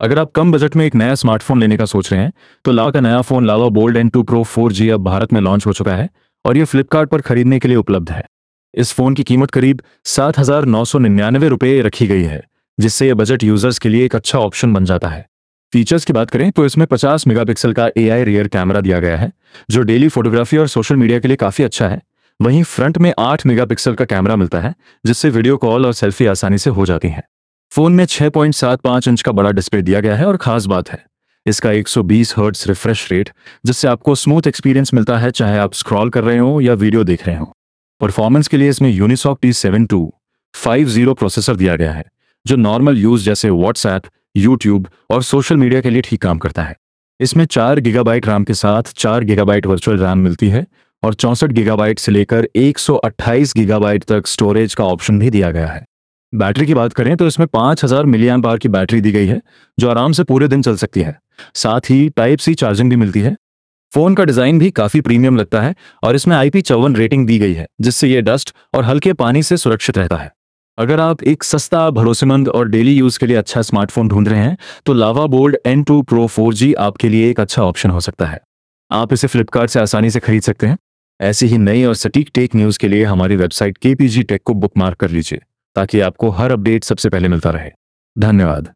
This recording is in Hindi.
अगर आप कम बजट में एक नया स्मार्टफ़ोन लेने का सोच रहे हैं तो लावा का नया phone Lava Bold N two Pro four G अब भारत में लॉन्च हो चुका है और ये फ्लिपकार्ट पर खरीदने के लिए उपलब्ध है। इस फ़ोन की कीमत करीब सात हज़ार नौ सौ निन्यानवे रुपये रखी गई है, जिससे यह बजट यूज़र्स के लिए एक अच्छा ऑप्शन बन जाता है। फीचर्स की बात करें तो इसमें 50 मेगापिक्सल का एआई रियर कैमरा दिया गया है, जो डेली फोटोग्राफी और सोशल मीडिया के लिए काफ़ी अच्छा है। वहीं फ्रंट में 8 मेगापिक्सल का कैमरा मिलता है, जिससे वीडियो कॉल और सेल्फी आसानी से हो जाती है। फ़ोन में 6.75 इंच का बड़ा डिस्प्ले दिया गया है और खास बात है, इसका 120 हर्ट्ज रिफ्रेश रेट, जिससे आपको स्मूथ एक्सपीरियंस मिलता है, चाहे आप स्क्रॉल कर रहे हो या वीडियो देख रहे हो। परफॉर्मेंस के लिए इसमें Unisoc T seven two, five zero processor दिया गया है, जो नॉर्मल यूज़ जैसे व्हाट्सएप, यूट्यूब और सोशल मीडिया के लिए ठीक काम करता है। इसमें चार गीगाबाइट रैम के साथ चार गीगाबाइट वर्चुअल रैम मिलती है और चौंसठ गीगाबाइट से लेकर 128 गीगाबाइट तक स्टोरेज का ऑप्शन भी दिया गया है। बैटरी की बात करें तो इसमें 5000 हज़ार मिलियन बार की बैटरी दी गई है, जो आराम से पूरे दिन चल सकती है। साथ ही टाइप सी चार्जिंग भी मिलती है। फ़ोन का डिज़ाइन भी काफ़ी प्रीमियम लगता है और इसमें आईपी चौवन रेटिंग दी गई है, जिससे ये डस्ट और हल्के पानी से सुरक्षित रहता है। अगर आप एक सस्ता, भरोसेमंद और डेली यूज़ के लिए अच्छा स्मार्टफ़ोन ढूंढ रहे हैं तो Lava Bold N two Pro four G आपके लिए एक अच्छा ऑप्शन हो सकता है। आप इसे फ्लिपकार्ट से आसानी से खरीद सकते हैं। ऐसी ही नई और सटीक टेक न्यूज़ के लिए हमारी वेबसाइट के को बुक मार्क कर लीजिए। ताकि आपको हर अपडेट सबसे पहले मिलता रहे। धन्यवाद।